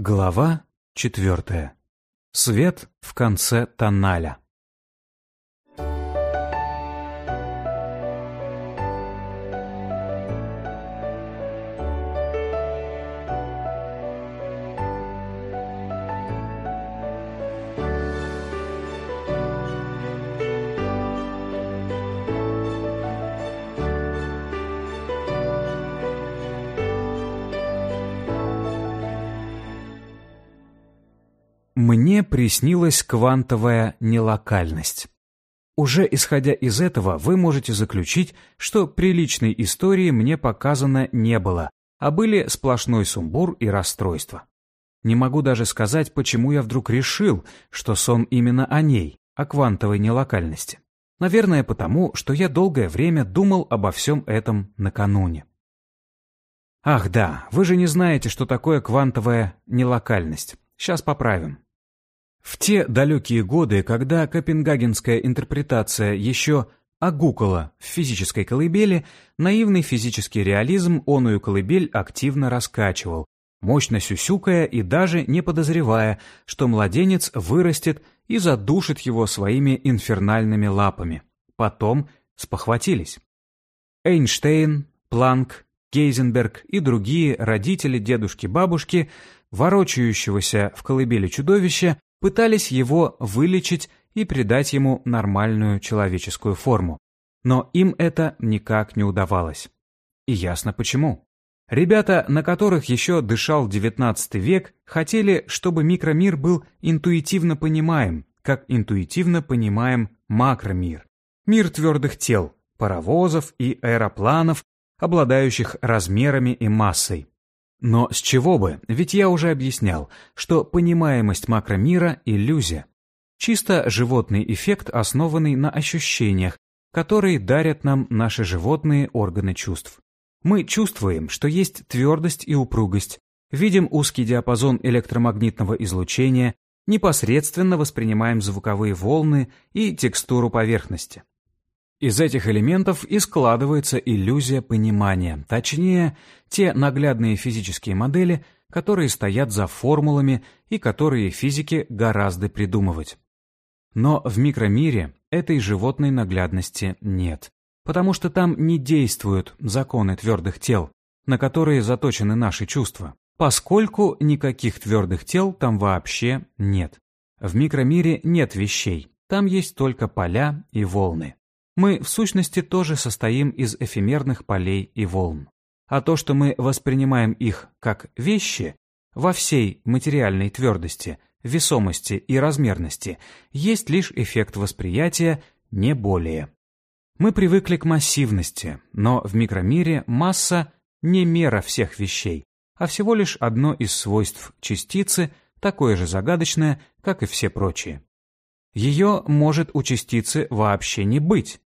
Глава четвертая. Свет в конце тоннеля. Приснилась квантовая нелокальность. Уже исходя из этого, вы можете заключить, что приличной истории мне показано не было, а были сплошной сумбур и расстройство. Не могу даже сказать, почему я вдруг решил, что сон именно о ней, о квантовой нелокальности. Наверное, потому, что я долгое время думал обо всем этом накануне. Ах да, вы же не знаете, что такое квантовая нелокальность. Сейчас поправим. В те далекие годы, когда копенгагенская интерпретация еще огукала в физической колыбели, наивный физический реализм оную колыбель активно раскачивал, мощно сюсюкая и даже не подозревая, что младенец вырастет и задушит его своими инфернальными лапами. Потом спохватились. Эйнштейн, Планк, Гейзенберг и другие родители дедушки-бабушки, ворочающегося в колыбели чудовища, пытались его вылечить и придать ему нормальную человеческую форму. Но им это никак не удавалось. И ясно почему. Ребята, на которых еще дышал XIX век, хотели, чтобы микромир был интуитивно понимаем, как интуитивно понимаем макромир. Мир твердых тел, паровозов и аэропланов, обладающих размерами и массой. Но с чего бы? Ведь я уже объяснял, что понимаемость макромира – иллюзия. Чисто животный эффект, основанный на ощущениях, которые дарят нам наши животные органы чувств. Мы чувствуем, что есть твердость и упругость, видим узкий диапазон электромагнитного излучения, непосредственно воспринимаем звуковые волны и текстуру поверхности. Из этих элементов и складывается иллюзия понимания, точнее, те наглядные физические модели, которые стоят за формулами и которые физики гораздо придумывать. Но в микромире этой животной наглядности нет, потому что там не действуют законы твердых тел, на которые заточены наши чувства, поскольку никаких твердых тел там вообще нет. В микромире нет вещей, там есть только поля и волны. Мы, в сущности, тоже состоим из эфемерных полей и волн. А то, что мы воспринимаем их как вещи, во всей материальной твердости, весомости и размерности, есть лишь эффект восприятия, не более. Мы привыкли к массивности, но в микромире масса не мера всех вещей, а всего лишь одно из свойств частицы, такое же загадочное, как и все прочие. Ее может у частицы вообще не быть,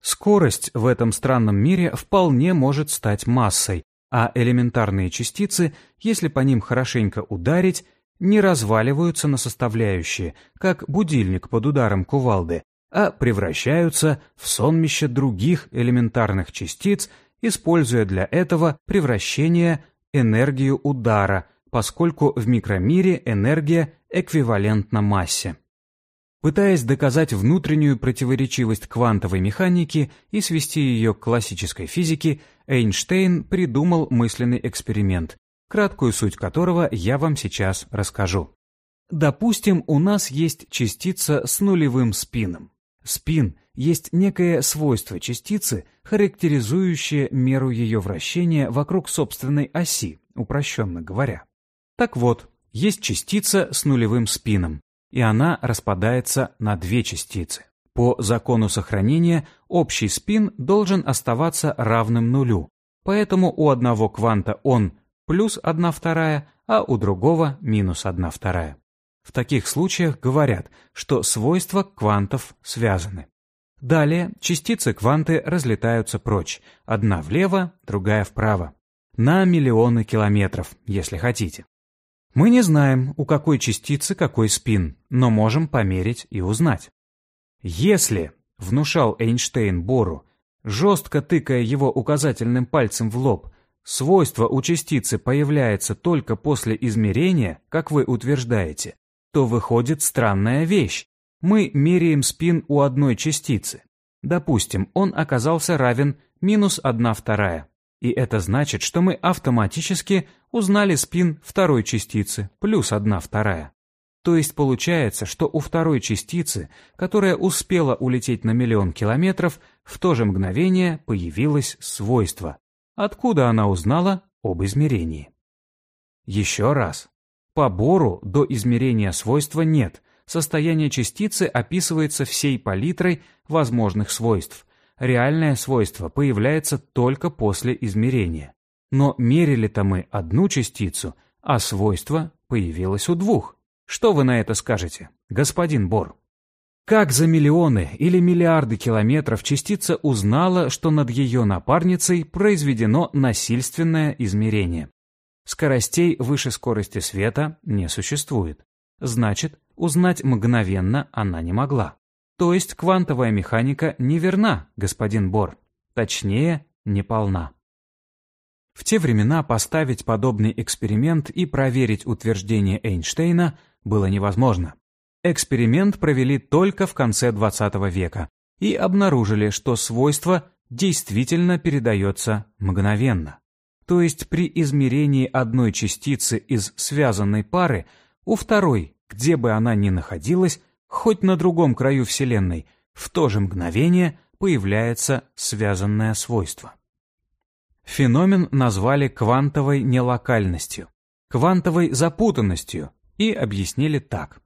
Скорость в этом странном мире вполне может стать массой, а элементарные частицы, если по ним хорошенько ударить, не разваливаются на составляющие, как будильник под ударом кувалды, а превращаются в сонмище других элементарных частиц, используя для этого превращение энергию удара, поскольку в микромире энергия эквивалентна массе. Пытаясь доказать внутреннюю противоречивость квантовой механики и свести ее к классической физике, Эйнштейн придумал мысленный эксперимент, краткую суть которого я вам сейчас расскажу. Допустим, у нас есть частица с нулевым спином. Спин есть некое свойство частицы, характеризующее меру ее вращения вокруг собственной оси, упрощенно говоря. Так вот, есть частица с нулевым спином, и она распадается на две частицы. По закону сохранения общий спин должен оставаться равным нулю, поэтому у одного кванта он плюс 1 вторая, а у другого минус 1 вторая. В таких случаях говорят, что свойства квантов связаны. Далее частицы-кванты разлетаются прочь, одна влево, другая вправо. На миллионы километров, если хотите. Мы не знаем, у какой частицы какой спин, но можем померить и узнать. Если, внушал Эйнштейн Бору, жестко тыкая его указательным пальцем в лоб, свойство у частицы появляется только после измерения, как вы утверждаете, то выходит странная вещь. Мы меряем спин у одной частицы. Допустим, он оказался равен минус 1 вторая. И это значит, что мы автоматически узнали спин второй частицы плюс 1 вторая. То есть получается, что у второй частицы, которая успела улететь на миллион километров, в то же мгновение появилось свойство. Откуда она узнала об измерении? Еще раз. По Бору до измерения свойства нет. Состояние частицы описывается всей палитрой возможных свойств. Реальное свойство появляется только после измерения. Но мерили-то мы одну частицу, а свойство появилось у двух. Что вы на это скажете, господин Бор? Как за миллионы или миллиарды километров частица узнала, что над ее напарницей произведено насильственное измерение? Скоростей выше скорости света не существует. Значит, узнать мгновенно она не могла. То есть квантовая механика неверна, господин Бор. Точнее, неполна. В те времена поставить подобный эксперимент и проверить утверждение Эйнштейна было невозможно. Эксперимент провели только в конце XX века и обнаружили, что свойство действительно передается мгновенно. То есть при измерении одной частицы из связанной пары у второй, где бы она ни находилась, хоть на другом краю Вселенной, в то же мгновение появляется связанное свойство. Феномен назвали квантовой нелокальностью, квантовой запутанностью и объяснили так.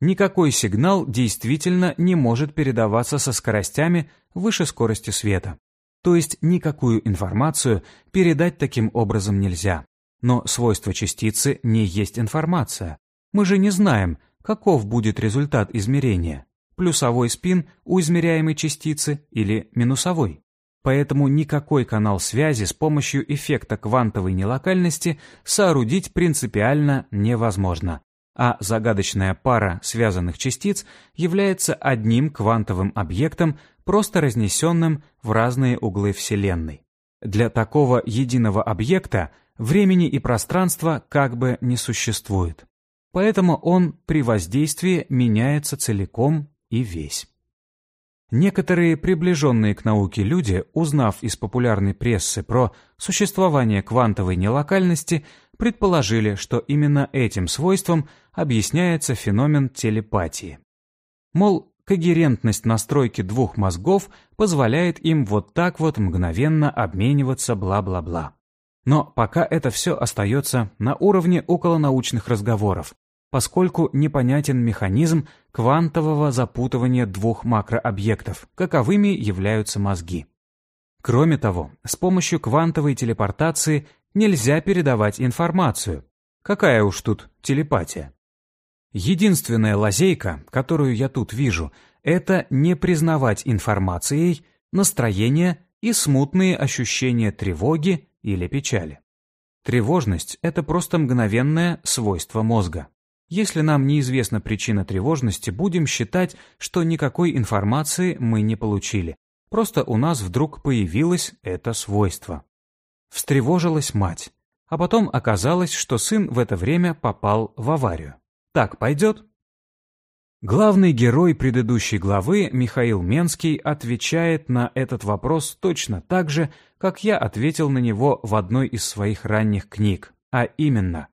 Никакой сигнал действительно не может передаваться со скоростями выше скорости света. То есть никакую информацию передать таким образом нельзя. Но свойство частицы не есть информация. Мы же не знаем, каков будет результат измерения. Плюсовой спин у измеряемой частицы или минусовой. Поэтому никакой канал связи с помощью эффекта квантовой нелокальности соорудить принципиально невозможно, а загадочная пара связанных частиц является одним квантовым объектом, просто разнесенным в разные углы Вселенной. Для такого единого объекта времени и пространства как бы не существует. Поэтому он при воздействии меняется целиком и весь. Некоторые приближенные к науке люди, узнав из популярной прессы про существование квантовой нелокальности, предположили, что именно этим свойством объясняется феномен телепатии. Мол, когерентность настройки двух мозгов позволяет им вот так вот мгновенно обмениваться бла-бла-бла. Но пока это все остается на уровне околонаучных разговоров, поскольку непонятен механизм квантового запутывания двух макрообъектов, каковыми являются мозги. Кроме того, с помощью квантовой телепортации нельзя передавать информацию. Какая уж тут телепатия. Единственная лазейка, которую я тут вижу, это не признавать информацией настроение и смутные ощущения тревоги или печали. Тревожность – это просто мгновенное свойство мозга. Если нам неизвестна причина тревожности, будем считать, что никакой информации мы не получили. Просто у нас вдруг появилось это свойство. Встревожилась мать. А потом оказалось, что сын в это время попал в аварию. Так пойдет? Главный герой предыдущей главы, Михаил Менский, отвечает на этот вопрос точно так же, как я ответил на него в одной из своих ранних книг, а именно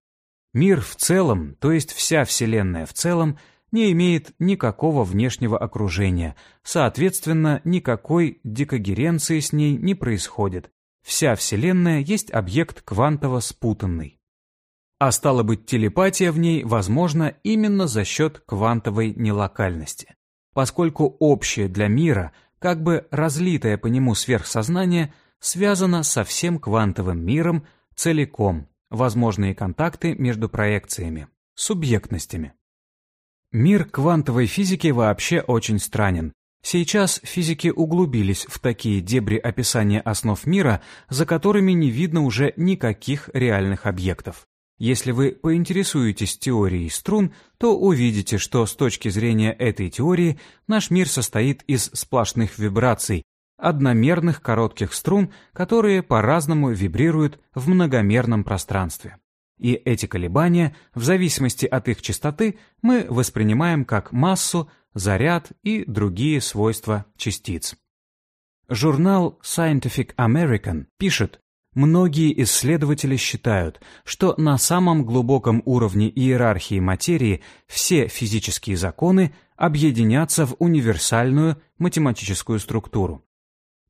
Мир в целом, то есть вся Вселенная в целом, не имеет никакого внешнего окружения, соответственно, никакой декогеренции с ней не происходит. Вся Вселенная есть объект квантово-спутанный. А стало быть, телепатия в ней возможна именно за счет квантовой нелокальности. Поскольку общее для мира, как бы разлитое по нему сверхсознание, связано со всем квантовым миром целиком, возможные контакты между проекциями, субъектностями. Мир квантовой физики вообще очень странен. Сейчас физики углубились в такие дебри описания основ мира, за которыми не видно уже никаких реальных объектов. Если вы поинтересуетесь теорией струн, то увидите, что с точки зрения этой теории наш мир состоит из сплошных вибраций, одномерных коротких струн, которые по-разному вибрируют в многомерном пространстве. И эти колебания, в зависимости от их частоты, мы воспринимаем как массу, заряд и другие свойства частиц. Журнал Scientific American пишет, Многие исследователи считают, что на самом глубоком уровне иерархии материи все физические законы объединятся в универсальную математическую структуру.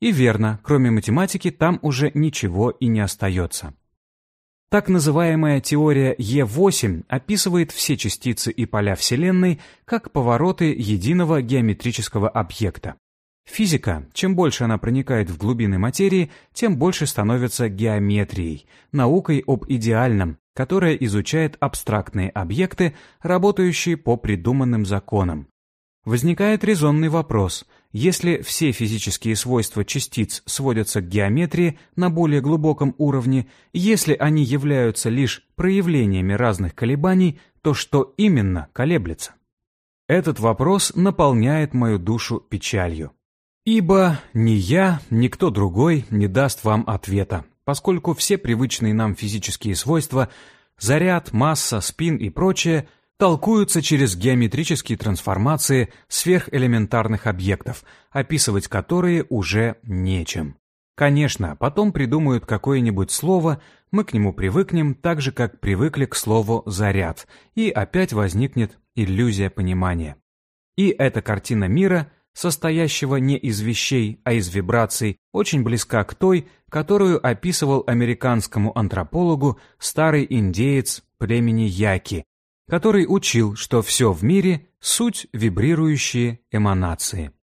И верно, кроме математики там уже ничего и не остается. Так называемая теория Е8 описывает все частицы и поля Вселенной как повороты единого геометрического объекта. Физика, чем больше она проникает в глубины материи, тем больше становится геометрией, наукой об идеальном, которая изучает абстрактные объекты, работающие по придуманным законам. Возникает резонный вопрос, если все физические свойства частиц сводятся к геометрии на более глубоком уровне, если они являются лишь проявлениями разных колебаний, то что именно колеблется? Этот вопрос наполняет мою душу печалью. Ибо ни я, ни кто другой не даст вам ответа, поскольку все привычные нам физические свойства – заряд, масса, спин и прочее – толкуются через геометрические трансформации сверхэлементарных объектов, описывать которые уже нечем. Конечно, потом придумают какое-нибудь слово, мы к нему привыкнем так же, как привыкли к слову «заряд», и опять возникнет иллюзия понимания. И эта картина мира – состоящего не из вещей, а из вибраций, очень близка к той, которую описывал американскому антропологу старый индеец племени Яки, который учил, что все в мире — суть вибрирующие эманации.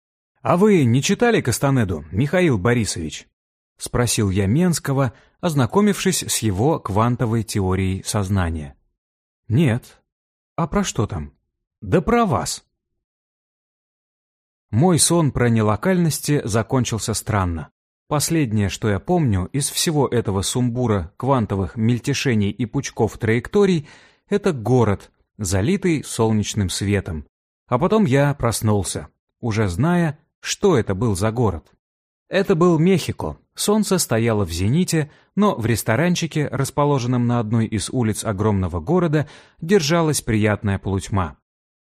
«А вы не читали Кастанеду, Михаил Борисович?» — спросил я Менского, ознакомившись с его квантовой теорией сознания. «Нет. А про что там?» «Да про вас», мой сон про нелокальности закончился странно. Последнее, что я помню из всего этого сумбура квантовых мельтешений и пучков траекторий, это город, залитый солнечным светом. А потом я проснулся, уже зная, что это был за город. Это был Мехико. Солнце стояло в зените, но в ресторанчике, расположенном на одной из улиц огромного города, держалась приятная полутьма.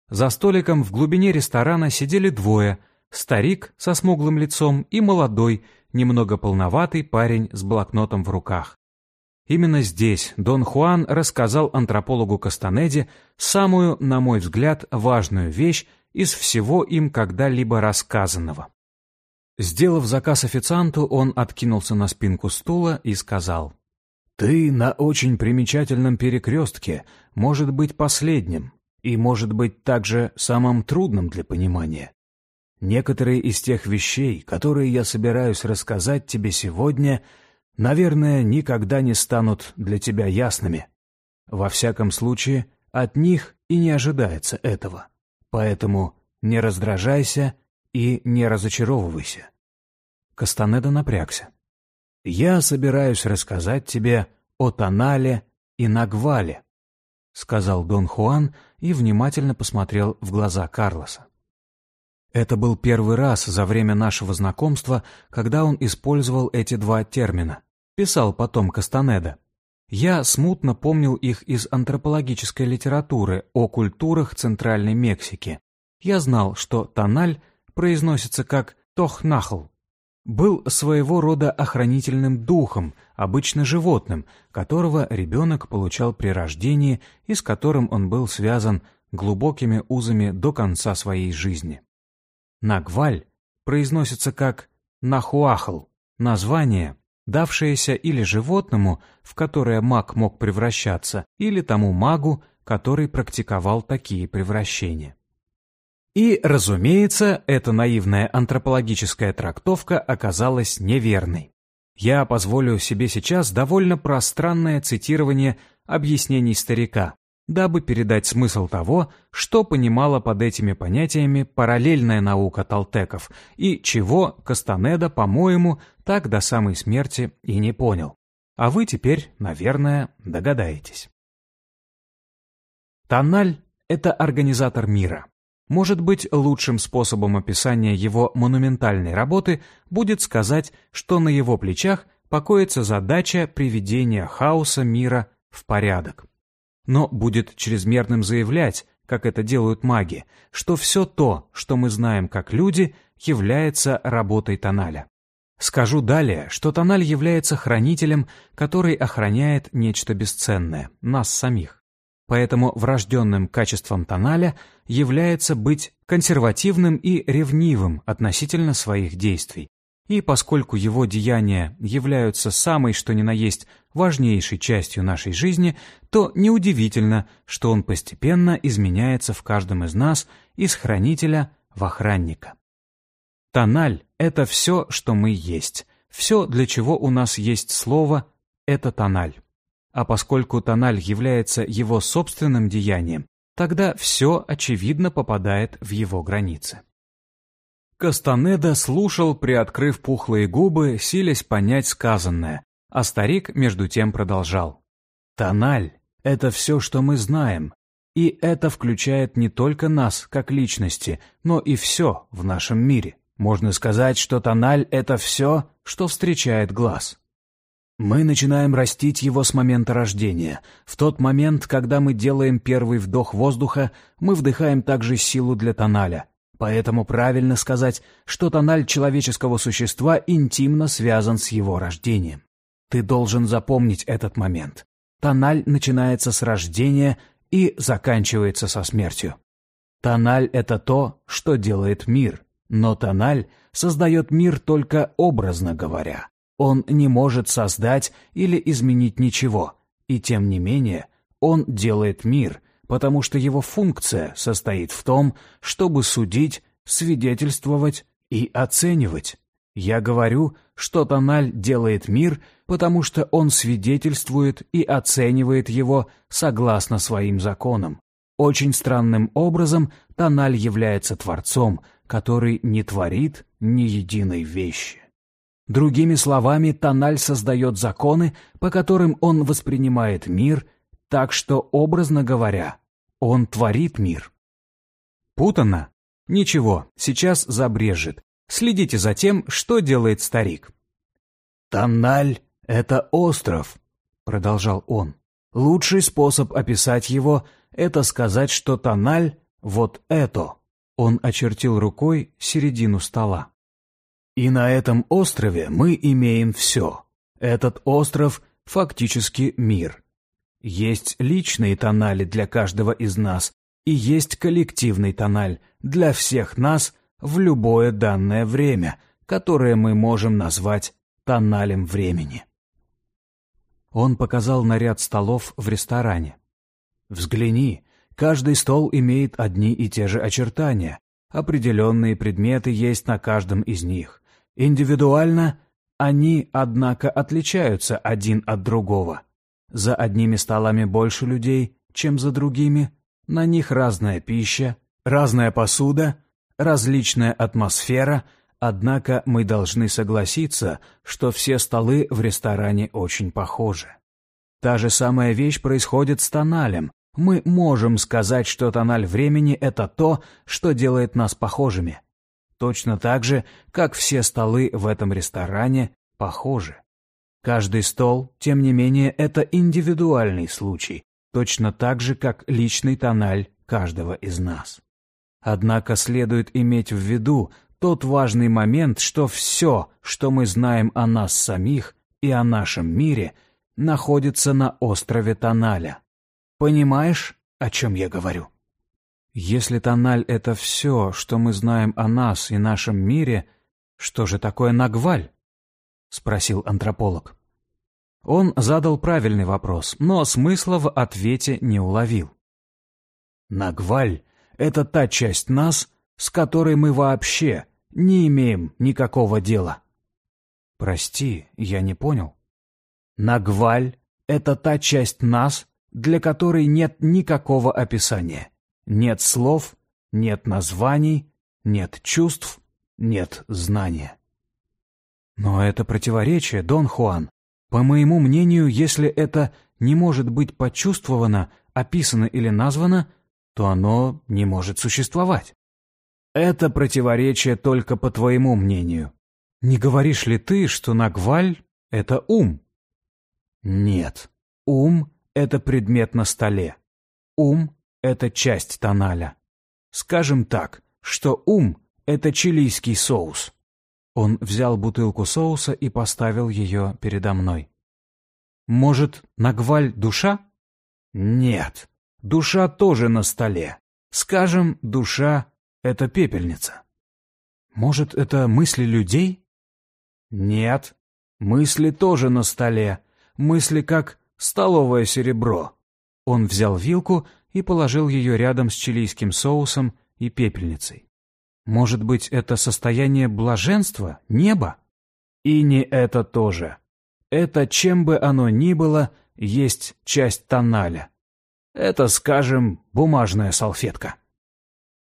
За столиком в глубине ресторана сидели двое – старик со смуглым лицом и молодой, немного полноватый парень с блокнотом в руках. Именно здесь Дон Хуан рассказал антропологу Кастанеде самую, на мой взгляд, важную вещь из всего им когда-либо рассказанного. Сделав заказ официанту, он откинулся на спинку стула и сказал, «Ты на очень примечательном перекрестке, может быть последним и, может быть, также самым трудным для понимания. Некоторые из тех вещей, которые я собираюсь рассказать тебе сегодня, наверное, никогда не станут для тебя ясными. Во всяком случае, от них и не ожидается этого. Поэтому не раздражайся и не разочаровывайся. Кастанеда напрягся. Я собираюсь рассказать тебе о Тонале и Нагвале, сказал Дон Хуан и внимательно посмотрел в глаза Карлоса. Это был первый раз за время нашего знакомства, когда он использовал эти два термина. Писал потом Кастанеда. Я смутно помнил их из антропологической литературы о культурах Центральной Мексики. Я знал, что тональ произносится как тохнахл, был своего рода охранительным духом, обычно животным, которого ребенок получал при рождении и с которым он был связан глубокими узами до конца своей жизни. Нагваль произносится как нахуахл, название, давшееся или животному, в которое маг мог превращаться, или тому магу, который практиковал такие превращения. И, разумеется, эта наивная антропологическая трактовка оказалась неверной. Я позволю себе сейчас довольно пространное цитирование объяснений старика, дабы передать смысл того, что понимала под этими понятиями параллельная наука толтеков и чего Кастанеда, по-моему, так до самой смерти и не понял. А вы теперь, наверное, догадаетесь. Тональ — это организатор мира. Может быть, лучшим способом описания его монументальной работы будет сказать, что на его плечах покоится задача приведения хаоса мира в порядок. Но будет чрезмерным заявлять, как это делают маги, что все то, что мы знаем как люди, является работой тоналя. Скажу далее, что тональ является хранителем, который охраняет нечто бесценное, нас самих. Поэтому врожденным качеством тоналя является быть консервативным и ревнивым относительно своих действий. И поскольку его деяния являются самой что ни на есть важнейшей частью нашей жизни, то неудивительно, что он постепенно изменяется в каждом из нас из хранителя в охранника. Тональ — это все, что мы есть. Все, для чего у нас есть слово, это тональ. А поскольку тональ является его собственным деянием, тогда все, очевидно, попадает в его границы. Кастанеда слушал, приоткрыв пухлые губы, силясь понять сказанное, а старик между тем продолжал. «Тональ — это все, что мы знаем, и это включает не только нас, как личности, но и все в нашем мире. Можно сказать, что тональ — это все, что встречает глаз. Мы начинаем растить его с момента рождения. В тот момент, когда мы делаем первый вдох воздуха, мы вдыхаем также силу для тоналя. Поэтому правильно сказать, что тональ человеческого существа интимно связан с его рождением. Ты должен запомнить этот момент. Тональ начинается с рождения и заканчивается со смертью. Тональ — это то, что делает мир, но тональ создает мир только образно говоря. Он не может создать или изменить ничего, и тем не менее он делает мир, потому что его функция состоит в том, чтобы судить, свидетельствовать и оценивать. Я говорю, что Тональ делает мир, потому что он свидетельствует и оценивает его согласно своим законам. Очень странным образом Тональ является Творцом, который не творит ни единой вещи. Другими словами, Тональ создает законы, по которым он воспринимает мир, так что, образно говоря, он творит мир. Путано? Ничего, сейчас забрежет. Следите за тем, что делает старик. «Тональ — это остров», — продолжал он. «Лучший способ описать его — это сказать, что тональ — вот это». Он очертил рукой середину стола. И на этом острове мы имеем все. Этот остров фактически мир. Есть личные тонали для каждого из нас, и есть коллективный тональ для всех нас в любое данное время, которое мы можем назвать тоналем времени. Он показал на ряд столов в ресторане. Взгляни, каждый стол имеет одни и те же очертания, определенные предметы есть на каждом из них. Индивидуально они, однако, отличаются один от другого. За одними столами больше людей, чем за другими, на них разная пища, разная посуда, различная атмосфера, однако мы должны согласиться, что все столы в ресторане очень похожи. Та же самая вещь происходит с тоналем. Мы можем сказать, что тональ времени — это то, что делает нас похожими. Точно так же, как все столы в этом ресторане похожи. Каждый стол, тем не менее, это индивидуальный случай, точно так же, как личный тональ каждого из нас. Однако следует иметь в виду тот важный момент, что все, что мы знаем о нас самих и о нашем мире, находится на острове Тоналя. Понимаешь, о чем я говорю? Если тональ — это все, что мы знаем о нас и нашем мире, что же такое нагваль? — спросил антрополог. Он задал правильный вопрос, но смысла в ответе не уловил. Нагваль — это та часть нас, с которой мы вообще не имеем никакого дела. Прости, я не понял. Нагваль — это та часть нас, для которой нет никакого описания. Нет слов, нет названий, нет чувств, нет знания. Но это противоречие, Дон Хуан. По моему мнению, если это не может быть почувствовано, описано или названо, то оно не может существовать. Это противоречие только по твоему мнению. Не говоришь ли ты, что Нагваль — это ум? Нет. Ум — это предмет на столе. Ум — это часть тоналя. Скажем так, что ум — это чилийский соус. Он взял бутылку соуса и поставил ее передо мной. Может, Нагваль — душа? Нет. Душа тоже на столе. Скажем, душа — это пепельница. Может, это мысли людей? Нет. Мысли тоже на столе. Мысли как столовое серебро. Он взял вилку и положил ее рядом с чилийским соусом и пепельницей. Может быть, это состояние блаженства, неба? И не это тоже. Это, чем бы оно ни было, есть часть тоналя. Это, скажем, бумажная салфетка.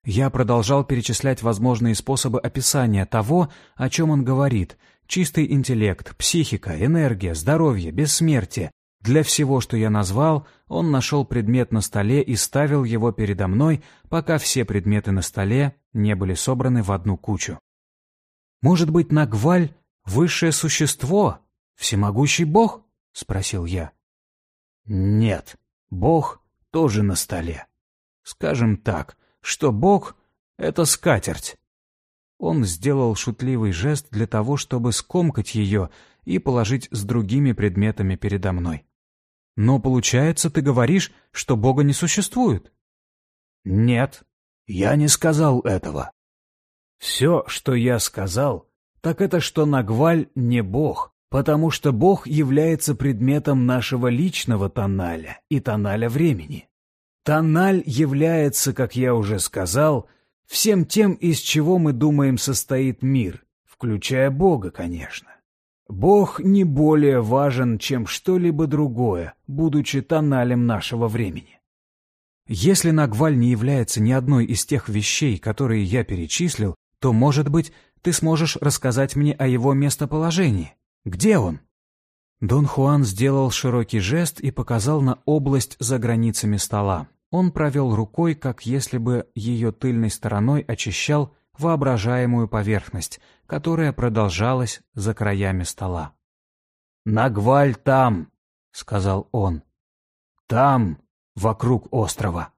Я продолжал перечислять возможные способы описания того, о чем он говорит. Чистый интеллект, психика, энергия, здоровье, бессмертие. Для всего, что я назвал, он нашел предмет на столе и ставил его передо мной, пока все предметы на столе не были собраны в одну кучу. «Может быть, Нагваль — высшее существо? Всемогущий Бог?» — спросил я. «Нет, Бог тоже на столе. Скажем так, что Бог — это скатерть. Он сделал шутливый жест для того, чтобы скомкать ее и положить с другими предметами передо мной. «Но, получается, ты говоришь, что Бога не существует?» «Нет, я не сказал этого. Все, что я сказал, так это, что Нагваль не Бог, потому что Бог является предметом нашего личного тоналя и тоналя времени. Тональ является, как я уже сказал, всем тем, из чего мы думаем состоит мир, включая Бога, конечно. Бог не более важен, чем что-либо другое, будучи тоналем нашего времени. Если Нагваль не является ни одной из тех вещей, которые я перечислил, то, может быть, ты сможешь рассказать мне о его местоположении. Где он?» Дон Хуан сделал широкий жест и показал на область за границами стола. Он провел рукой, как если бы ее тыльной стороной очищал воображаемую поверхность, которая продолжалась за краями стола. «Нагваль там!» — сказал он. «Там, вокруг острова».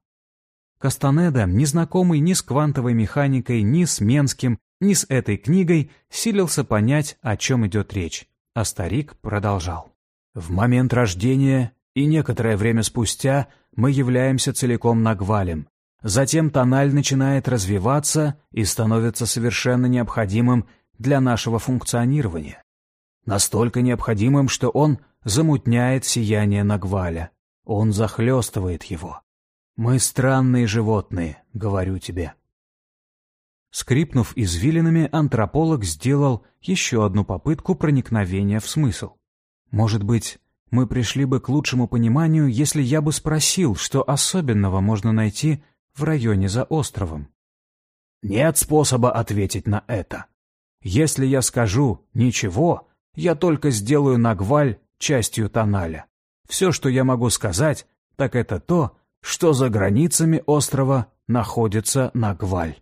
Кастанеда, незнакомый ни с квантовой механикой, ни с Менским, ни с этой книгой, силился понять, о чем идет речь. А старик продолжал. «В момент рождения и некоторое время спустя мы являемся целиком нагвалем. Затем тональ начинает развиваться и становится совершенно необходимым для нашего функционирования. Настолько необходимым, что он замутняет сияние нагваля. Он захлестывает его. Мы странные животные, говорю тебе. Скрипнув извилинами, антрополог сделал еще одну попытку проникновения в смысл. Может быть, мы пришли бы к лучшему пониманию, если я бы спросил, что особенного можно найти в районе за островом. Нет способа ответить на это. Если я скажу «ничего», я только сделаю Нагваль частью тоналя. Все, что я могу сказать, так это то, что за границами острова находится Нагваль.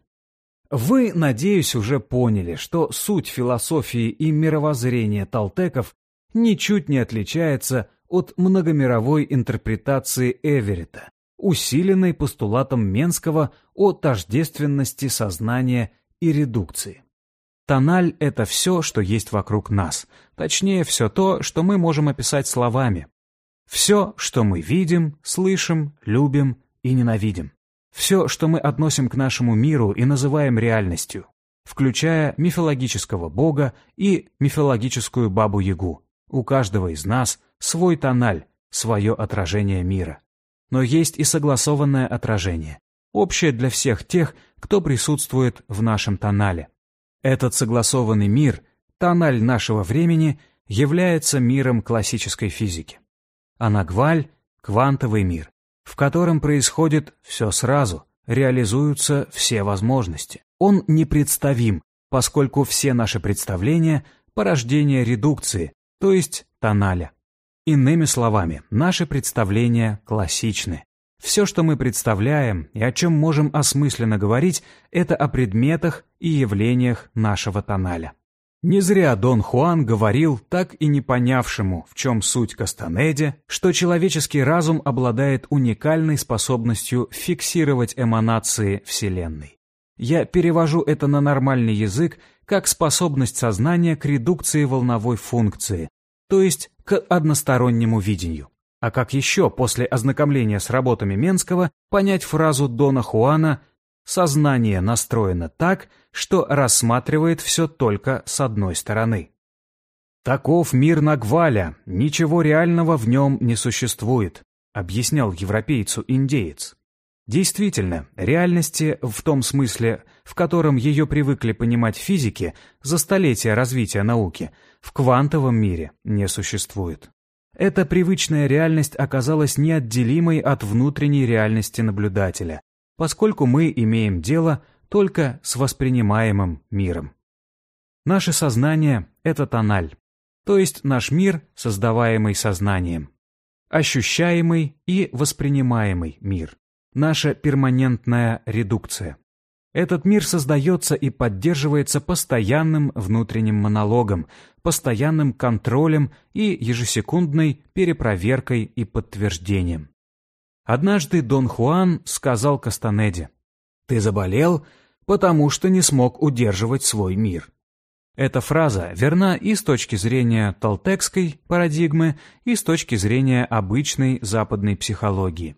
Вы, надеюсь, уже поняли, что суть философии и мировоззрения талтеков ничуть не отличается от многомировой интерпретации Эверетта, усиленной постулатом Менского о тождественности сознания и редукции. Тональ — это все, что есть вокруг нас, точнее, все то, что мы можем описать словами. Все, что мы видим, слышим, любим и ненавидим. Все, что мы относим к нашему миру и называем реальностью, включая мифологического бога и мифологическую бабу-ягу. У каждого из нас свой тональ, свое отражение мира. Но есть и согласованное отражение, общее для всех тех, кто присутствует в нашем тонале. Этот согласованный мир, тональ нашего времени, является миром классической физики. Анагваль — квантовый мир, в котором происходит все сразу, реализуются все возможности. Он непредставим, поскольку все наши представления – порождение редукции, то есть тоналя. Иными словами, наши представления классичны. Все, что мы представляем и о чем можем осмысленно говорить, это о предметах и явлениях нашего тоналя. Не зря Дон Хуан говорил, так и не понявшему, в чем суть Кастанеде, что человеческий разум обладает уникальной способностью фиксировать эманации Вселенной. Я перевожу это на нормальный язык как способность сознания к редукции волновой функции, то есть к одностороннему видению. А как еще после ознакомления с работами Менского понять фразу Дона Хуана «сознание настроено так, что рассматривает все только с одной стороны». «Таков мир Нагваля, ничего реального в нем не существует», объяснял европейцу индеец. Действительно, реальности в том смысле, в котором ее привыкли понимать физики за столетия развития науки, в квантовом мире не существует. Эта привычная реальность оказалась неотделимой от внутренней реальности наблюдателя, поскольку мы имеем дело только с воспринимаемым миром. Наше сознание — это тональ, то есть наш мир, создаваемый сознанием. Ощущаемый и воспринимаемый мир. Наша перманентная редукция. Этот мир создается и поддерживается постоянным внутренним монологом, постоянным контролем и ежесекундной перепроверкой и подтверждением. Однажды Дон Хуан сказал Кастанеде, «Ты заболел, потому что не смог удерживать свой мир». Эта фраза верна и с точки зрения толтекской парадигмы, и с точки зрения обычной западной психологии.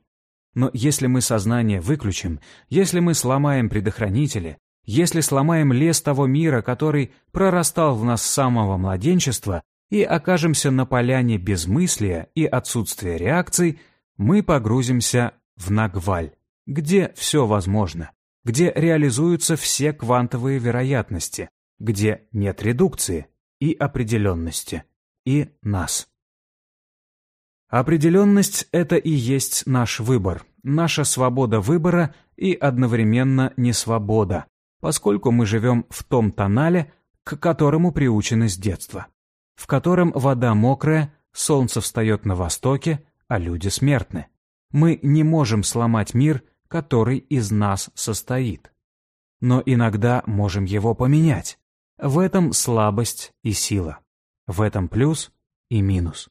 Но если мы сознание выключим, если мы сломаем предохранители, если сломаем лес того мира, который прорастал в нас с самого младенчества, и окажемся на поляне безмыслия и отсутствия реакций, мы погрузимся в Нагваль, где все возможно, где реализуются все квантовые вероятности, где нет редукции и определенности, и нас. Определенность — это и есть наш выбор, наша свобода выбора и одновременно несвобода, поскольку мы живем в том тонале, к которому приучены с детства, в котором вода мокрая, солнце встает на востоке, а люди смертны. Мы не можем сломать мир, который из нас состоит. Но иногда можем его поменять. В этом слабость и сила. В этом плюс и минус.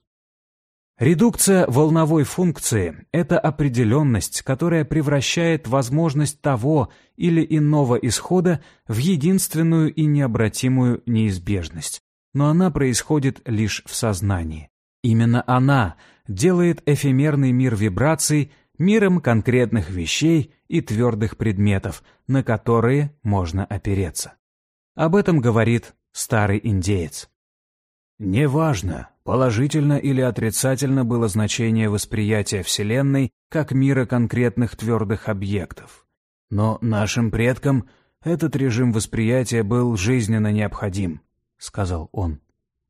Редукция волновой функции – это определенность, которая превращает возможность того или иного исхода в единственную и необратимую неизбежность. Но она происходит лишь в сознании. Именно она делает эфемерный мир вибраций миром конкретных вещей и твердых предметов, на которые можно опереться. Об этом говорит старый индеец. Неважно, положительно или отрицательно было значение восприятия Вселенной как мира конкретных твердых объектов. Но нашим предкам этот режим восприятия был жизненно необходим, сказал он.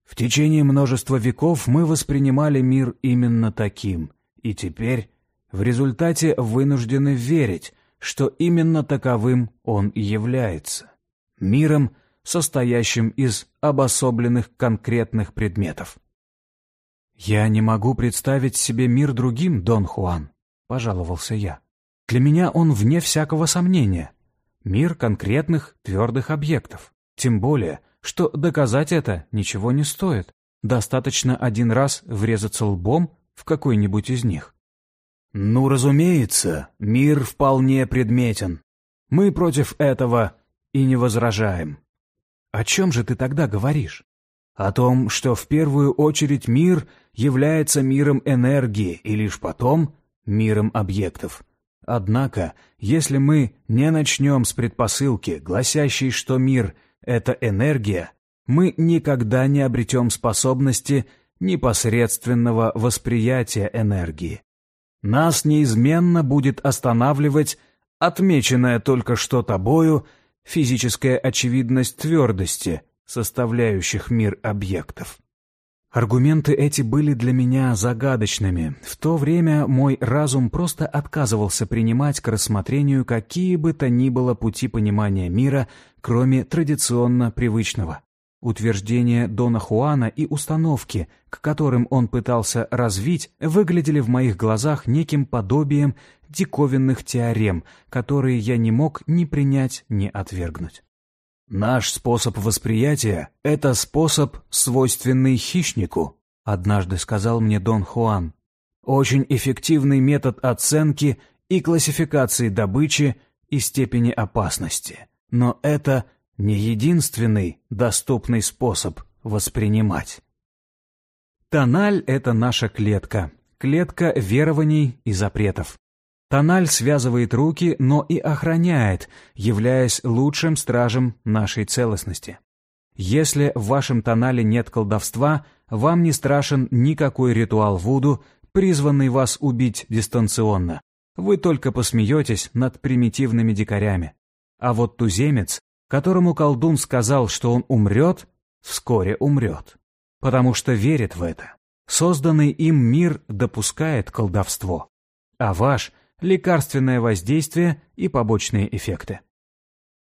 В течение множества веков мы воспринимали мир именно таким, и теперь в результате вынуждены верить, что именно таковым он и является. Миром, состоящим из обособленных конкретных предметов. «Я не могу представить себе мир другим, Дон Хуан», — пожаловался я. «Для меня он вне всякого сомнения. Мир конкретных твердых объектов. Тем более, что доказать это ничего не стоит. Достаточно один раз врезаться лбом в какой-нибудь из них». «Ну, разумеется, мир вполне предметен. Мы против этого и не возражаем», о чем же ты тогда говоришь? О том, что в первую очередь мир является миром энергии и лишь потом миром объектов. Однако, если мы не начнем с предпосылки, гласящей, что мир — это энергия, мы никогда не обретем способности непосредственного восприятия энергии. Нас неизменно будет останавливать отмеченное только что тобою физическая очевидность твердости, составляющих мир объектов. Аргументы эти были для меня загадочными. В то время мой разум просто отказывался принимать к рассмотрению какие бы то ни было пути понимания мира, кроме традиционно привычного. Утверждения Дона Хуана и установки, к которым он пытался развить, выглядели в моих глазах неким подобием диковинных теорем, которые я не мог ни принять, ни отвергнуть. «Наш способ восприятия — это способ, свойственный хищнику», — однажды сказал мне Дон Хуан. «Очень эффективный метод оценки и классификации добычи и степени опасности. Но это не единственный доступный способ воспринимать». Тональ — это наша клетка, клетка верований и запретов. Тональ связывает руки, но и охраняет, являясь лучшим стражем нашей целостности. Если в вашем тонале нет колдовства, вам не страшен никакой ритуал Вуду, призванный вас убить дистанционно. Вы только посмеетесь над примитивными дикарями. А вот туземец, которому колдун сказал, что он умрет, вскоре умрет. Потому что верит в это. Созданный им мир допускает колдовство. А ваш лекарственное воздействие и побочные эффекты.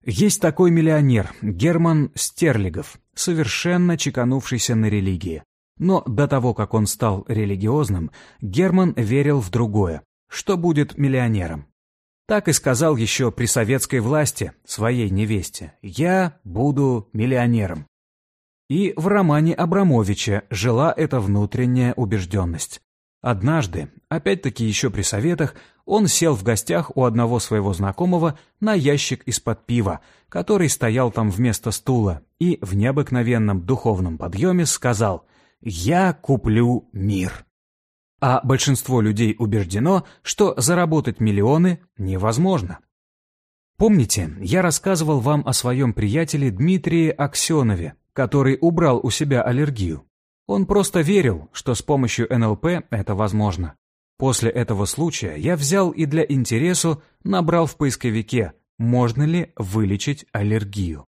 Есть такой миллионер, Герман Стерлигов, совершенно чеканувшийся на религии. Но до того, как он стал религиозным, Герман верил в другое, что будет миллионером. Так и сказал еще при советской власти своей невесте «Я буду миллионером». И в романе Абрамовича жила эта внутренняя убежденность. Однажды, опять-таки еще при советах, он сел в гостях у одного своего знакомого на ящик из-под пива, который стоял там вместо стула, и в необыкновенном духовном подъеме сказал «Я куплю мир». А большинство людей убеждено, что заработать миллионы невозможно. Помните, я рассказывал вам о своем приятеле Дмитрии Аксенове, который убрал у себя аллергию. Он просто верил, что с помощью НЛП это возможно. После этого случая я взял и для интересу набрал в поисковике «Можно ли вылечить аллергию?».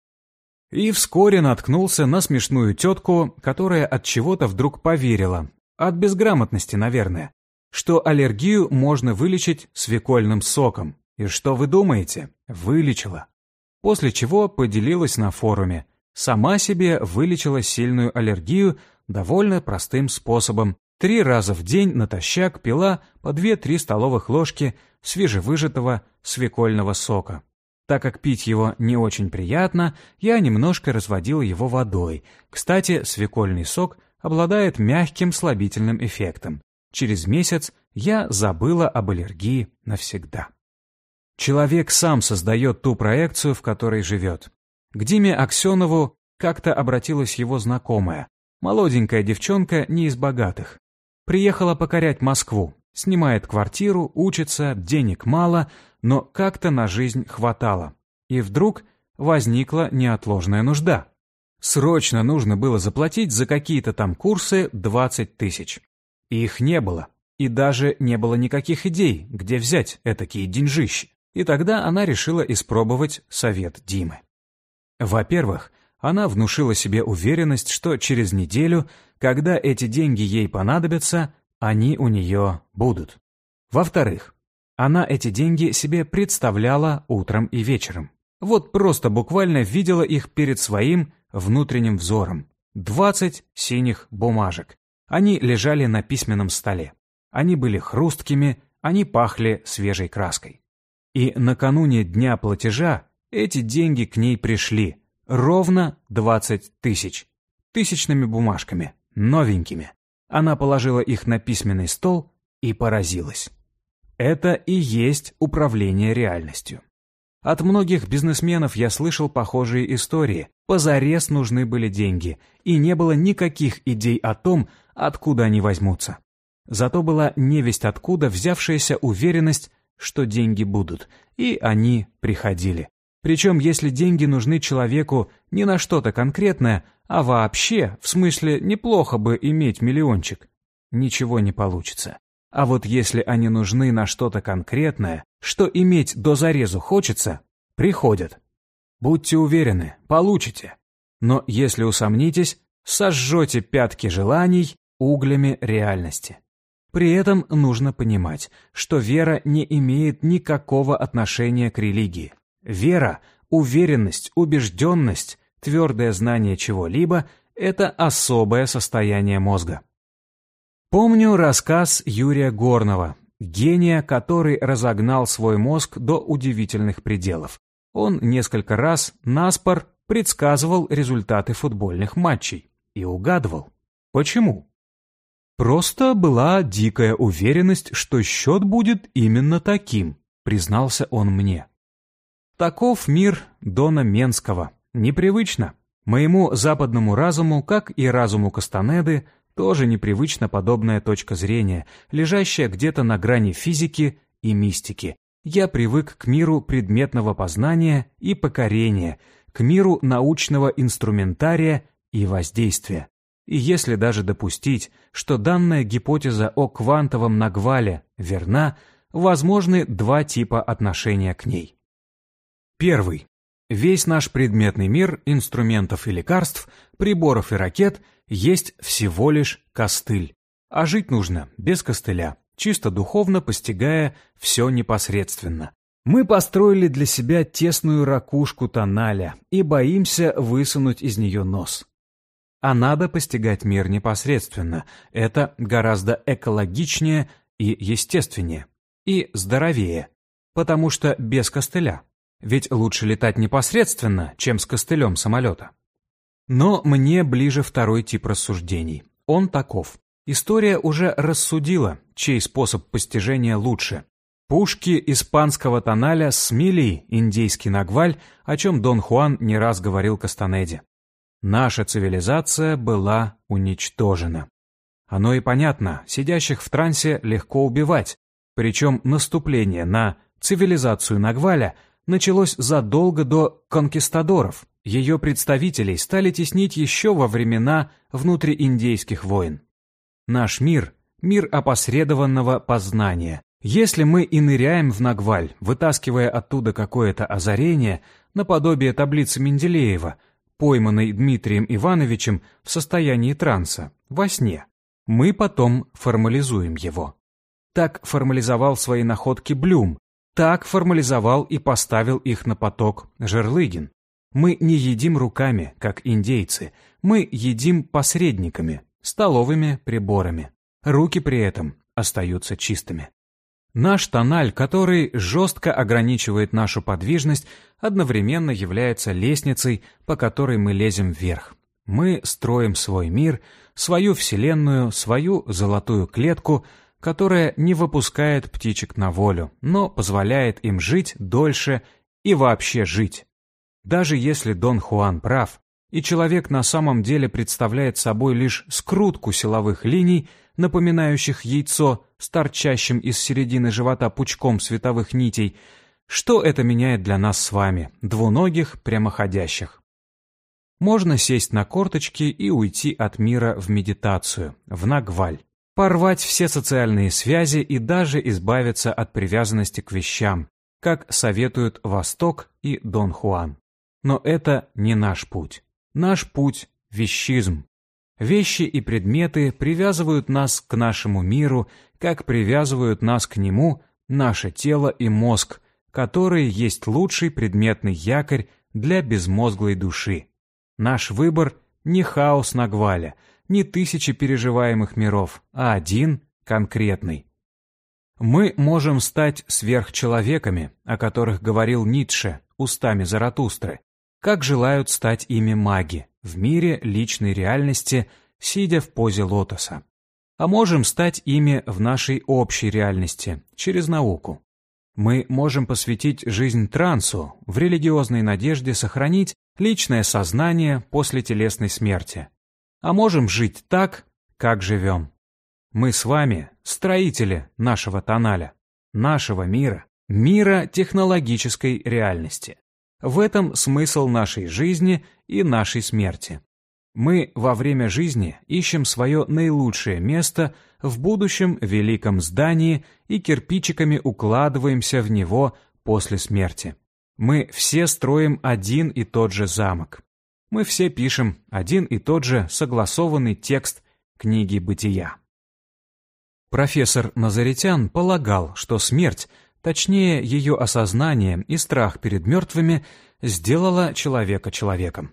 И вскоре наткнулся на смешную тетку, которая от чего-то вдруг поверила, от безграмотности, наверное, что аллергию можно вылечить свекольным соком. И что вы думаете? Вылечила. После чего поделилась на форуме. Сама себе вылечила сильную аллергию довольно простым способом. Три раза в день натощак пила по 2-3 столовых ложки свежевыжатого свекольного сока. Так как пить его не очень приятно, я немножко разводил его водой. Кстати, свекольный сок обладает мягким слабительным эффектом. Через месяц я забыла об аллергии навсегда. Человек сам создает ту проекцию, в которой живет. К Диме Аксенову как-то обратилась его знакомая. Молоденькая девчонка не из богатых. Приехала покорять Москву. Снимает квартиру, учится, денег мало, но как-то на жизнь хватало. И вдруг возникла неотложная нужда. Срочно нужно было заплатить за какие-то там курсы 20 тысяч. Их не было. И даже не было никаких идей, где взять этакие деньжищи. И тогда она решила испробовать совет Димы. Во-первых, она внушила себе уверенность, что через неделю, когда эти деньги ей понадобятся, они у нее будут. Во-вторых, она эти деньги себе представляла утром и вечером. Вот просто буквально видела их перед своим внутренним взором. Двадцать синих бумажек. Они лежали на письменном столе. Они были хрусткими, они пахли свежей краской. И накануне дня платежа эти деньги к ней пришли – Ровно 20 тысяч. Тысячными бумажками, новенькими. Она положила их на письменный стол и поразилась. Это и есть управление реальностью. От многих бизнесменов я слышал похожие истории. Позарез нужны были деньги, и не было никаких идей о том, откуда они возьмутся. Зато была невесть откуда взявшаяся уверенность, что деньги будут, и они приходили. Причем, если деньги нужны человеку не на что-то конкретное, а вообще, в смысле, неплохо бы иметь миллиончик, ничего не получится. А вот если они нужны на что-то конкретное, что иметь до зарезу хочется, приходят. Будьте уверены, получите. Но если усомнитесь, сожжете пятки желаний углями реальности. При этом нужно понимать, что вера не имеет никакого отношения к религии. Вера, уверенность, убежденность, твердое знание чего-либо – это особое состояние мозга. Помню рассказ Юрия Горнова гения, который разогнал свой мозг до удивительных пределов. Он несколько раз наспор предсказывал результаты футбольных матчей и угадывал. Почему? Просто была дикая уверенность, что счет будет именно таким, признался он мне. Таков мир Дона Менского. Непривычно. Моему западному разуму, как и разуму Кастанеды, тоже непривычна подобная точка зрения, лежащая где-то на грани физики и мистики. Я привык к миру предметного познания и покорения, к миру научного инструментария и воздействия. И если даже допустить, что данная гипотеза о квантовом нагвале верна, возможны два типа отношения к ней. Первый. Весь наш предметный мир инструментов и лекарств, приборов и ракет есть всего лишь костыль. А жить нужно без костыля, чисто духовно постигая все непосредственно. Мы построили для себя тесную ракушку тоналя и боимся высунуть из нее нос. А надо постигать мир непосредственно. Это гораздо экологичнее и естественнее. И здоровее. Потому что без костыля. Ведь лучше летать непосредственно, чем с костылем самолета. Но мне ближе второй тип рассуждений. Он таков. История уже рассудила, чей способ постижения лучше. Пушки испанского тоналя смели индейский нагваль, о чем Дон Хуан не раз говорил Кастанеде. Наша цивилизация была уничтожена. Оно и понятно, сидящих в трансе легко убивать, причем наступление на цивилизацию Нагваля началось задолго до конкистадоров. Ее представителей стали теснить еще во времена внутрииндейских войн. Наш мир – мир опосредованного познания. Если мы и ныряем в Нагваль, вытаскивая оттуда какое-то озарение, наподобие таблицы Менделеева, пойманной Дмитрием Ивановичем в состоянии транса, во сне, мы потом формализуем его. Так формализовал свои находки Блюм, так формализовал и поставил их на поток Жерлыгин. Мы не едим руками, как индейцы, мы едим посредниками, столовыми приборами. Руки при этом остаются чистыми. Наш тональ, который жестко ограничивает нашу подвижность, одновременно является лестницей, по которой мы лезем вверх. Мы строим свой мир, свою вселенную, свою золотую клетку — которая не выпускает птичек на волю, но позволяет им жить дольше и вообще жить. Даже если Дон Хуан прав, и человек на самом деле представляет собой лишь скрутку силовых линий, напоминающих яйцо с торчащим из середины живота пучком световых нитей, что это меняет для нас с вами, двуногих прямоходящих? Можно сесть на корточки и уйти от мира в медитацию, в нагваль порвать все социальные связи и даже избавиться от привязанности к вещам, как советуют Восток и Дон Хуан. Но это не наш путь. Наш путь – вещизм. Вещи и предметы привязывают нас к нашему миру, как привязывают нас к нему наше тело и мозг, которые есть лучший предметный якорь для безмозглой души. Наш выбор – не хаос на гвале – не тысячи переживаемых миров, а один конкретный. Мы можем стать сверхчеловеками, о которых говорил Ницше устами Заратустры, как желают стать ими маги в мире личной реальности, сидя в позе лотоса. А можем стать ими в нашей общей реальности, через науку. Мы можем посвятить жизнь трансу в религиозной надежде сохранить личное сознание после телесной смерти, а можем жить так, как живем. Мы с вами строители нашего тоналя, нашего мира, мира технологической реальности. В этом смысл нашей жизни и нашей смерти. Мы во время жизни ищем свое наилучшее место в будущем великом здании и кирпичиками укладываемся в него после смерти. Мы все строим один и тот же замок мы все пишем один и тот же согласованный текст книги «Бытия». Профессор Назаритян полагал, что смерть, точнее ее осознание и страх перед мертвыми, сделала человека человеком.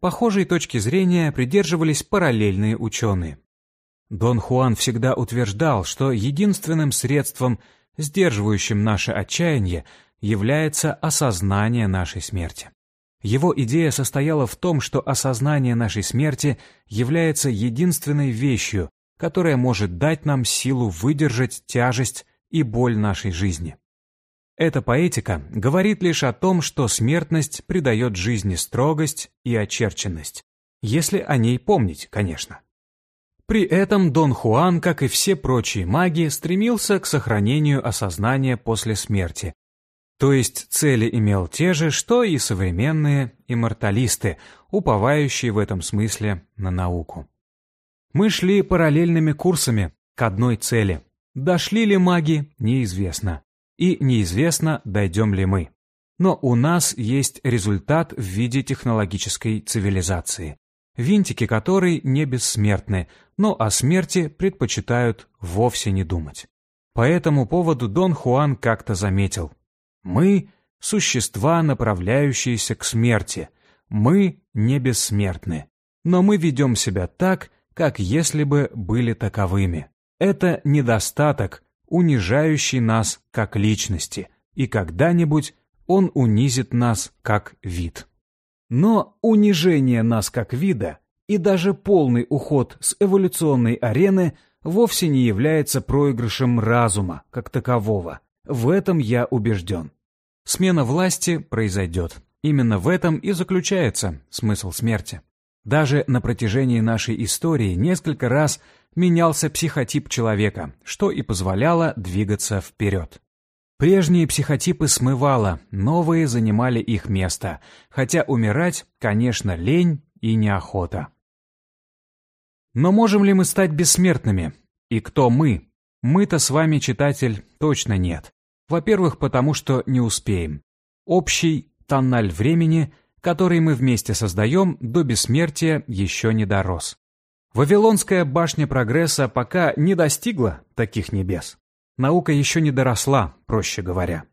Похожей точки зрения придерживались параллельные ученые. Дон Хуан всегда утверждал, что единственным средством, сдерживающим наше отчаяние, является осознание нашей смерти. Его идея состояла в том, что осознание нашей смерти является единственной вещью, которая может дать нам силу выдержать тяжесть и боль нашей жизни. Эта поэтика говорит лишь о том, что смертность придает жизни строгость и очерченность, если о ней помнить, конечно. При этом Дон Хуан, как и все прочие маги, стремился к сохранению осознания после смерти, то есть цели имел те же, что и современные имморталисты, уповающие в этом смысле на науку. Мы шли параллельными курсами к одной цели. Дошли ли маги, неизвестно. И неизвестно, дойдем ли мы. Но у нас есть результат в виде технологической цивилизации, винтики которой не бессмертны, но о смерти предпочитают вовсе не думать. По этому поводу Дон Хуан как-то заметил – мы — существа, направляющиеся к смерти. Мы не бессмертны. Но мы ведем себя так, как если бы были таковыми. Это недостаток, унижающий нас как личности, и когда-нибудь он унизит нас как вид. Но унижение нас как вида и даже полный уход с эволюционной арены вовсе не является проигрышем разума как такового, в этом я убежден. Смена власти произойдет. Именно в этом и заключается смысл смерти. Даже на протяжении нашей истории несколько раз менялся психотип человека, что и позволяло двигаться вперед. Прежние психотипы смывало, новые занимали их место, хотя умирать, конечно, лень и неохота. Но можем ли мы стать бессмертными? И кто мы? Мы-то с вами, читатель, точно нет. Во-первых, потому что не успеем. Общий тонналь времени, который мы вместе создаем, до бессмертия еще не дорос. Вавилонская башня прогресса пока не достигла таких небес. Наука еще не доросла, проще говоря.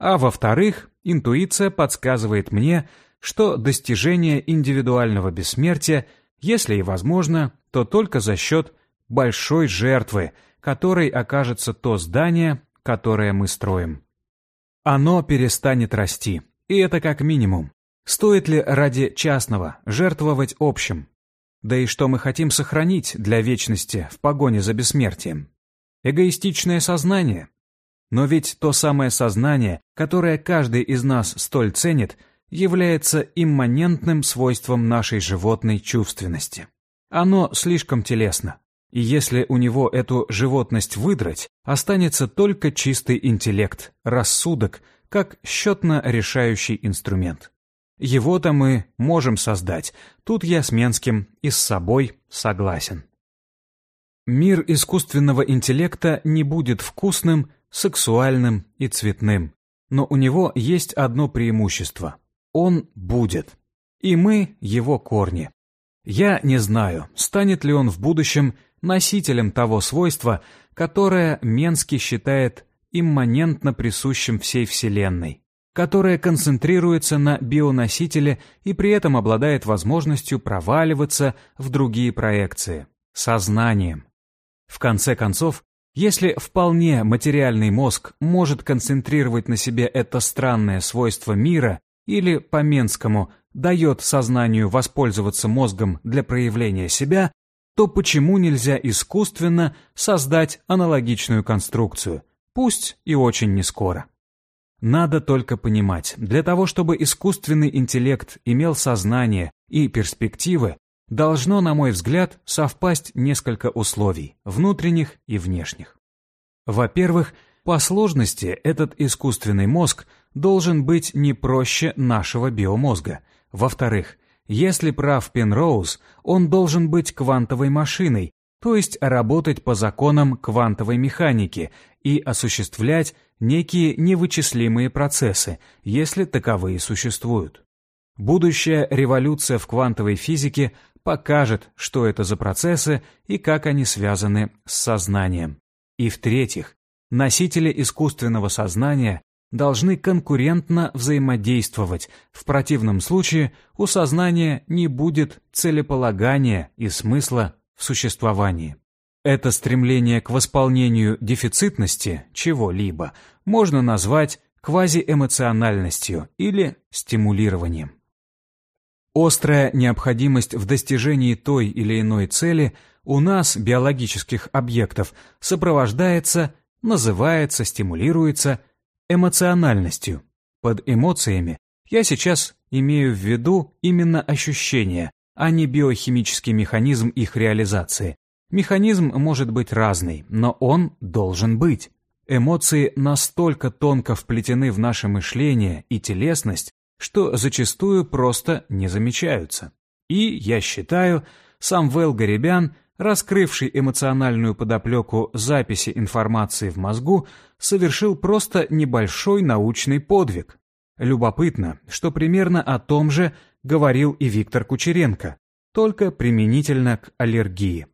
А во-вторых, интуиция подсказывает мне, что достижение индивидуального бессмертия, если и возможно, то только за счет большой жертвы, которой окажется то здание, которое мы строим. Оно перестанет расти, и это как минимум. Стоит ли ради частного жертвовать общим? Да и что мы хотим сохранить для вечности в погоне за бессмертием? Эгоистичное сознание. Но ведь то самое сознание, которое каждый из нас столь ценит, является имманентным свойством нашей животной чувственности. Оно слишком телесно. И если у него эту животность выдрать, останется только чистый интеллект, рассудок, как счетно-решающий инструмент. Его-то мы можем создать, тут я с Менским и с собой согласен. Мир искусственного интеллекта не будет вкусным, сексуальным и цветным, но у него есть одно преимущество – он будет. И мы – его корни. Я не знаю, станет ли он в будущем носителем того свойства, которое Менский считает имманентно присущим всей Вселенной, которое концентрируется на бионосителе и при этом обладает возможностью проваливаться в другие проекции – сознанием. В конце концов, если вполне материальный мозг может концентрировать на себе это странное свойство мира или, по Менскому, дает сознанию воспользоваться мозгом для проявления себя, то почему нельзя искусственно создать аналогичную конструкцию, пусть и очень нескоро? Надо только понимать, для того, чтобы искусственный интеллект имел сознание и перспективы, должно, на мой взгляд, совпасть несколько условий, внутренних и внешних. Во-первых, по сложности этот искусственный мозг должен быть не проще нашего биомозга. Во-вторых, если прав Пенроуз, он должен быть квантовой машиной, то есть работать по законам квантовой механики и осуществлять некие невычислимые процессы, если таковые существуют. Будущая революция в квантовой физике покажет, что это за процессы и как они связаны с сознанием. И в-третьих, носители искусственного сознания должны конкурентно взаимодействовать, в противном случае у сознания не будет целеполагания и смысла в существовании. Это стремление к восполнению дефицитности чего-либо можно назвать квазиэмоциональностью или стимулированием. Острая необходимость в достижении той или иной цели у нас, биологических объектов, сопровождается, называется, стимулируется эмоциональностью. Под эмоциями я сейчас имею в виду именно ощущения, а не биохимический механизм их реализации. Механизм может быть разный, но он должен быть. Эмоции настолько тонко вплетены в наше мышление и телесность, что зачастую просто не замечаются. И, я считаю, сам Вэл Гарибян, раскрывший эмоциональную подоплеку записи информации в мозгу, совершил просто небольшой научный подвиг. Любопытно, что примерно о том же говорил и Виктор Кучеренко, только применительно к аллергии.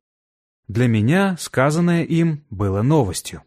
Для меня сказанное им было новостью.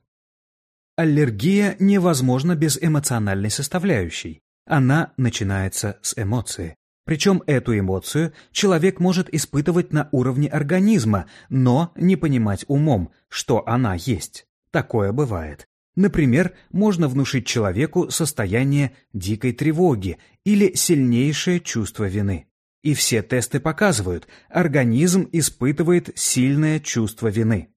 Аллергия невозможна без эмоциональной составляющей. Она начинается с эмоции. Причем эту эмоцию человек может испытывать на уровне организма, но не понимать умом, что она есть. Такое бывает. Например, можно внушить человеку состояние дикой тревоги или сильнейшее чувство вины. И все тесты показывают, организм испытывает сильное чувство вины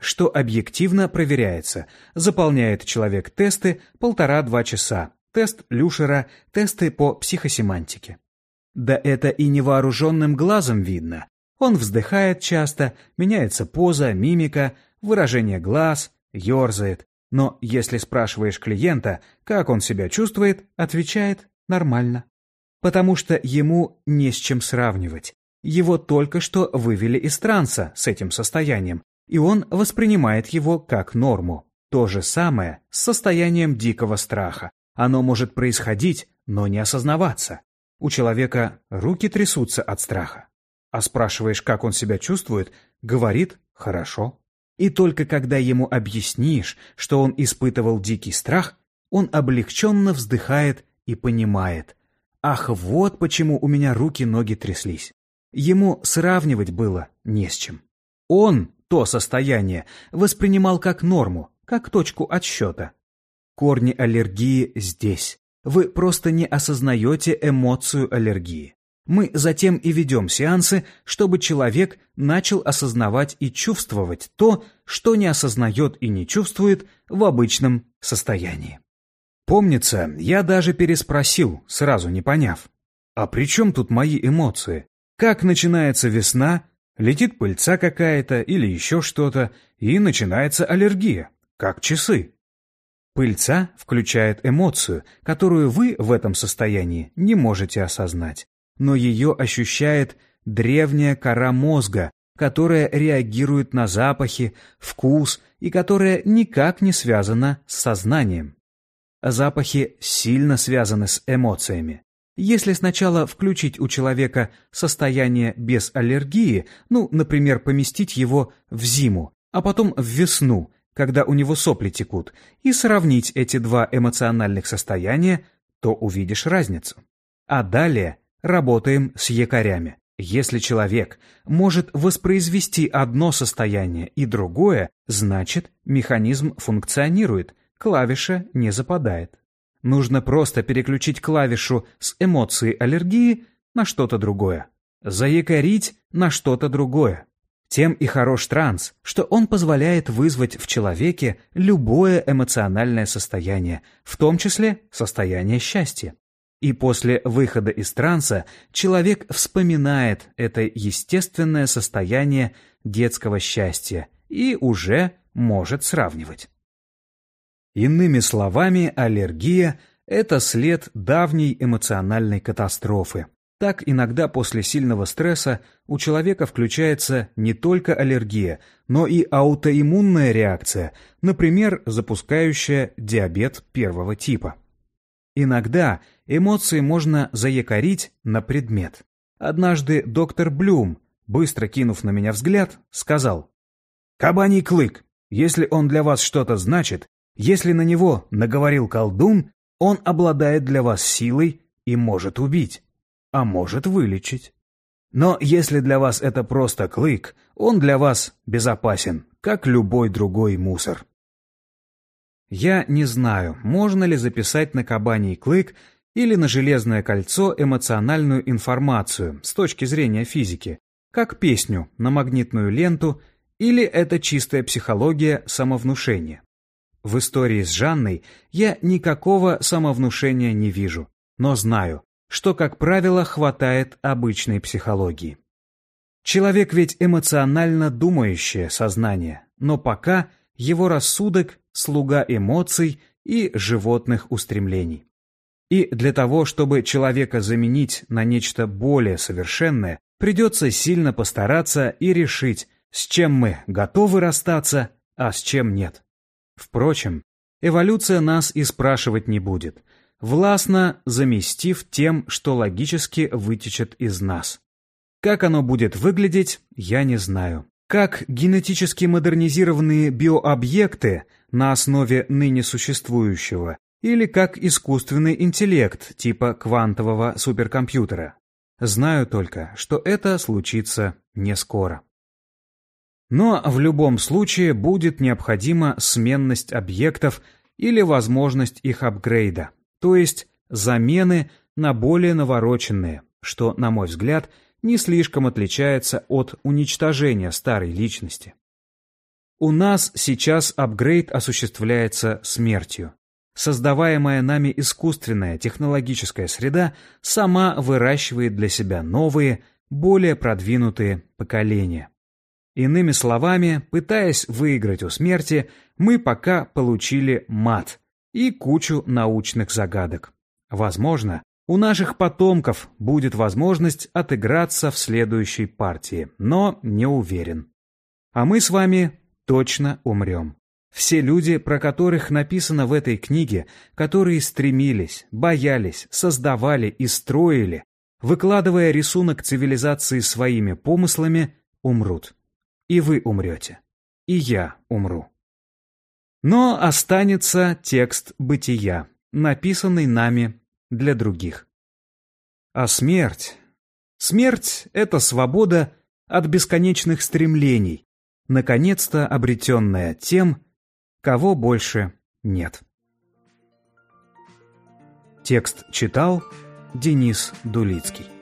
что объективно проверяется. Заполняет человек тесты полтора-два часа. Тест Люшера, тесты по психосемантике. Да это и невооруженным глазом видно. Он вздыхает часто, меняется поза, мимика, выражение глаз, ерзает. Но если спрашиваешь клиента, как он себя чувствует, отвечает «нормально». Потому что ему не с чем сравнивать. Его только что вывели из транса с этим состоянием, и он воспринимает его как норму. То же самое с состоянием дикого страха. Оно может происходить, но не осознаваться. У человека руки трясутся от страха. А спрашиваешь, как он себя чувствует, говорит «хорошо». И только когда ему объяснишь, что он испытывал дикий страх, он облегченно вздыхает и понимает. Ах, вот почему у меня руки-ноги тряслись. Ему сравнивать было не с чем. Он то состояние воспринимал как норму, как точку отсчета. Корни аллергии здесь. Вы просто не осознаете эмоцию аллергии. Мы затем и ведем сеансы, чтобы человек начал осознавать и чувствовать то, что не осознает и не чувствует в обычном состоянии. Помнится, я даже переспросил, сразу не поняв. А при чем тут мои эмоции? Как начинается весна, Летит пыльца какая-то или еще что-то, и начинается аллергия, как часы. Пыльца включает эмоцию, которую вы в этом состоянии не можете осознать, но ее ощущает древняя кора мозга, которая реагирует на запахи, вкус и которая никак не связана с сознанием. Запахи сильно связаны с эмоциями. Если сначала включить у человека состояние без аллергии, ну, например, поместить его в зиму, а потом в весну, когда у него сопли текут, и сравнить эти два эмоциональных состояния, то увидишь разницу. А далее работаем с якорями. Если человек может воспроизвести одно состояние и другое, значит механизм функционирует, клавиша не западает. Нужно просто переключить клавишу с эмоции аллергии на что-то другое. Заякорить на что-то другое. Тем и хорош транс, что он позволяет вызвать в человеке любое эмоциональное состояние, в том числе состояние счастья. И после выхода из транса человек вспоминает это естественное состояние детского счастья и уже может сравнивать. Иными словами, аллергия – это след давней эмоциональной катастрофы. Так иногда после сильного стресса у человека включается не только аллергия, но и аутоиммунная реакция, например, запускающая диабет первого типа. Иногда эмоции можно заякорить на предмет. Однажды доктор Блюм, быстро кинув на меня взгляд, сказал «Кабаний клык, если он для вас что-то значит, если на него наговорил колдун, он обладает для вас силой и может убить, а может вылечить. Но если для вас это просто клык, он для вас безопасен, как любой другой мусор. Я не знаю, можно ли записать на кабаний клык или на железное кольцо эмоциональную информацию с точки зрения физики, как песню на магнитную ленту, или это чистая психология самовнушения. В истории с Жанной я никакого самовнушения не вижу, но знаю, что, как правило, хватает обычной психологии. Человек ведь эмоционально думающее сознание, но пока его рассудок – слуга эмоций и животных устремлений. И для того, чтобы человека заменить на нечто более совершенное, придется сильно постараться и решить, с чем мы готовы расстаться, а с чем нет. Впрочем, эволюция нас и спрашивать не будет – властно заместив тем, что логически вытечет из нас. Как оно будет выглядеть, я не знаю. Как генетически модернизированные биообъекты на основе ныне существующего, или как искусственный интеллект типа квантового суперкомпьютера. Знаю только, что это случится не скоро. Но в любом случае будет необходима сменность объектов или возможность их апгрейда то есть замены на более навороченные, что, на мой взгляд, не слишком отличается от уничтожения старой личности. У нас сейчас апгрейд осуществляется смертью. Создаваемая нами искусственная технологическая среда сама выращивает для себя новые, более продвинутые поколения. Иными словами, пытаясь выиграть у смерти, мы пока получили мат, и кучу научных загадок. Возможно, у наших потомков будет возможность отыграться в следующей партии, но не уверен. А мы с вами точно умрем. Все люди, про которых написано в этой книге, которые стремились, боялись, создавали и строили, выкладывая рисунок цивилизации своими помыслами, умрут. И вы умрете. И я умру. Но останется текст бытия, написанный нами для других. А смерть? Смерть — это свобода от бесконечных стремлений, наконец-то обретенная тем, кого больше нет. Текст читал Денис Дулицкий.